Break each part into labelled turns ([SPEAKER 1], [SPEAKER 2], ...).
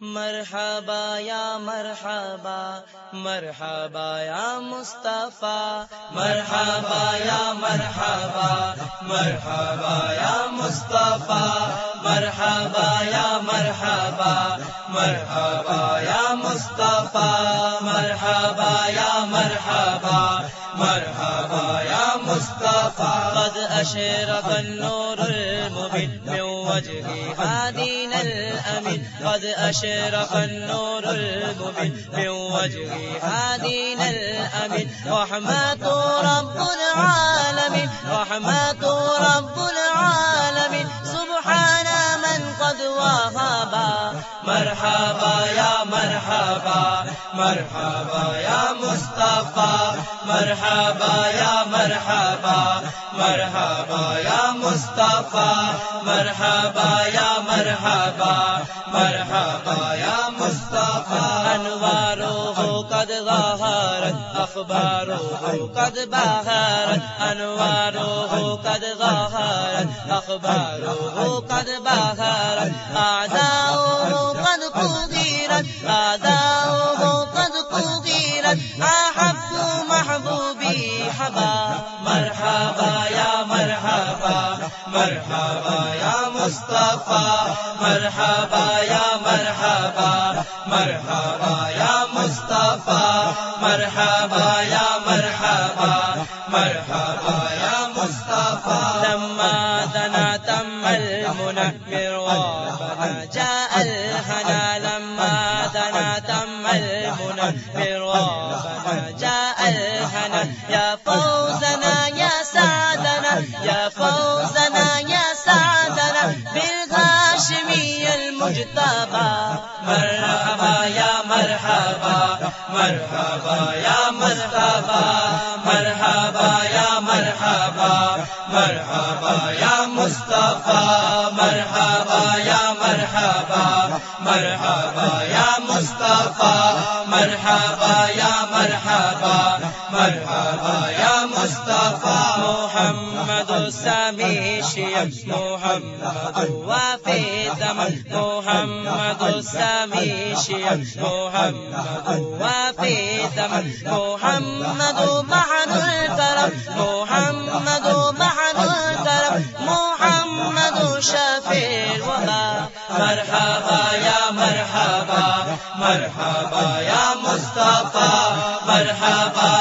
[SPEAKER 1] مرحبا یا مرحبا مرحبا یا مصطفیٰ، مرحبا یا مرحبا مرحبا یا مصطفیٰ، مرحبا یا مرحبا مرحبا یا مصطفیٰ، مرحبا یا مرحبا مرحبا یا قد اشرق النور المبين من وجهه هادينا الأمين. قد أشرق النور المبين من وجهه هادينا الأمين. رحمة رب العالمين. رحمة رب العالمين. سبحان من قد وهب. مرحبا يا مرحبا. مرحبا يا مصطفى. مرحبا يا مرحبا مرحبا يا مصطفى مرحبا يا مرحبا مرحبا يا مصطفى انواره قد ظهرت اخباره قد بهرت انواره قد ظهرت اخباره قد بهرت اعداؤه قد قدرت اعداؤه مرحبا مرحبا يا مصطفى مرحبا يا مرحبا مرحبا يا مصطفى مرحبا يا مرحبا مرحبا يا مصطفى لما دنا تم المنكر وبنا جاء الهنا لما دنا تم المنكر وبنا جاء الهنا يا مرحبا مرحبا يا مرحبا يا مرحبا مرحبا يا مصطفى مرحبا يا مرحبا مرحبا يا مصطفى مرحبا يا مرحبا مرحبا يا مصطفى محمد السامي محمد وفي زمن محمد. السامي محمد وفي زمن محمد. محن الكرم، محمد محن الكرم. محمد شافي الوباء مرحبا يا مرحبا مرحبا يا مصطفى. مرحبا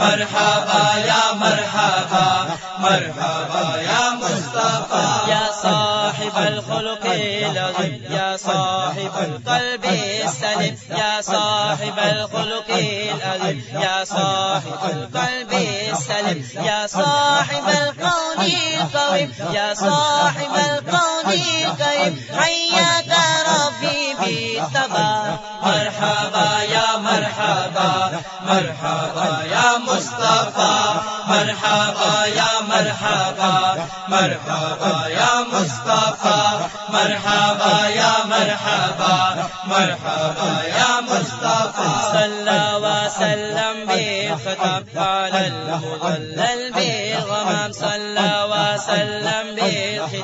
[SPEAKER 1] مرحبا يا مرحبا مرحبا يا مصطفى يا صاحب الخلق العظيم يا صاحب القلب السليم يا صاحب الخلق العظيم يا صاحب القلب السليم يا صاحب القول القويم يا صاحب القول الكريم حياك ربي بالتبا مرحبا يا مرحبا مرحبا يا مصطفى مرحبا يا مرحبا مرحبا يا مصطفى مرحبا يا مرحبا مرحبا يا مصطفى صلى وسلم بالخطاب على المضلل بالغمام صلى وسلم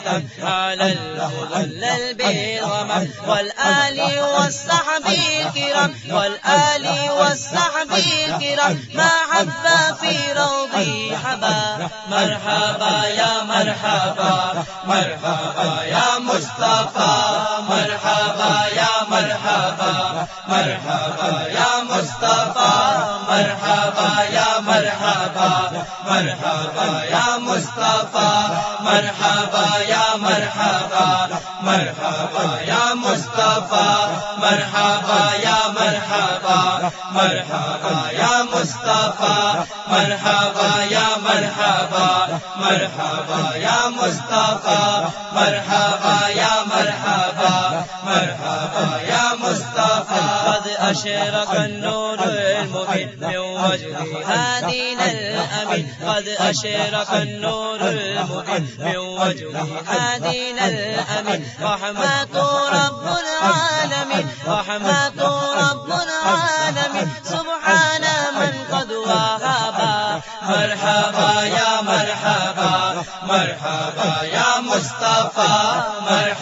[SPEAKER 1] بالختام على المضلل بالغمام والآل والصحب الكرام. والآل والصحب الكرام. ما حب في روضي حبا. مرحبا يا مرحبا. مرحبا يا مصطفى. مرحبا يا مرحبا. مرحبا يا مصطفى. مرحبا يا مرحبا مرحبا يا مصطفى مرحبا يا مرحبا مرحبا يا مصطفى مرحبا يا مرحبا مرحبا يا مصطفى مرحبا يا مرحبا مرحبا يا مصطفى مرحبا يا مرحبا مرحبا يا مصطفى قد أشرق النور المبين الأمين. قد أشرق النور المبين من وجه الأمين. رحمة رب العالمين. رحمة رب العالمين. سبحان من قد وهب. مرحبا يا مرحبا. مرحبا یا مصطفیٰ مرحبا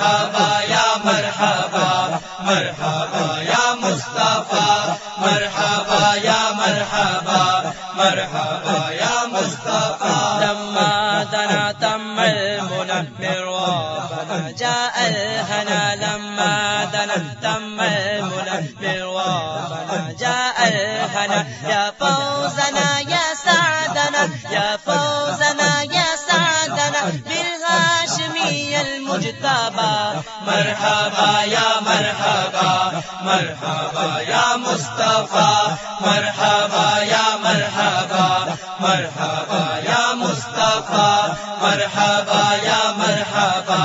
[SPEAKER 1] لما دنا تم المنبر وابنا جاء الهنا لما دنا تم المنبر وابنا جاء الهنا يا فوزنا يا سعدنا يا فوزنا يا سعدنا بالهاشمي المجتبى مرحبا يا مرحبا مرحبا يا مصطفى مرحبا يا مرحبا مرحبا یا مصطفیٰ، مرحبا یا مرحبا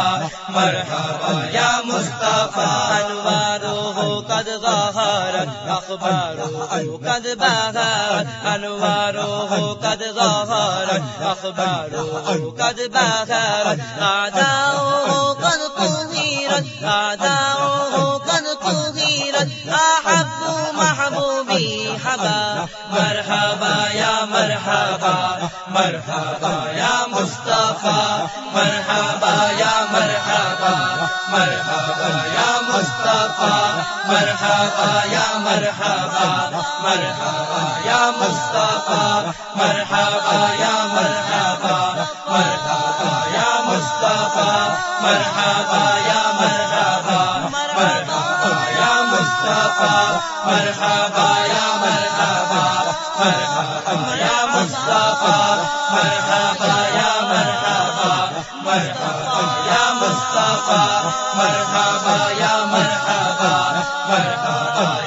[SPEAKER 1] مرحبا یا مصطفیٰ. انوارو قد غہرت اخبارو قد بغرت انوارو قد غہرت اخبارو قد بغرت اعداؤ قد قہیرت اعداؤ قد قہیرت احب محبوبی حبا مرحبا یا مرحبا مرحبا یا مصطفیٰ، مرحبا یا مرحبا مرحبا یا مصطفیٰ، مرحبا یا مرحبا مرحبا یا مصطفیٰ، مرحبا یا مرحبا مرحبا یا مصطفیٰ، مرحبا یا مرحبا مرحبا مصطفى مرحبا يا مرحبا مرحبا يا مصطفى مرحبا يا مرحبا مرحبا يا مصطفى مرحبا يا مرحبا مرحبا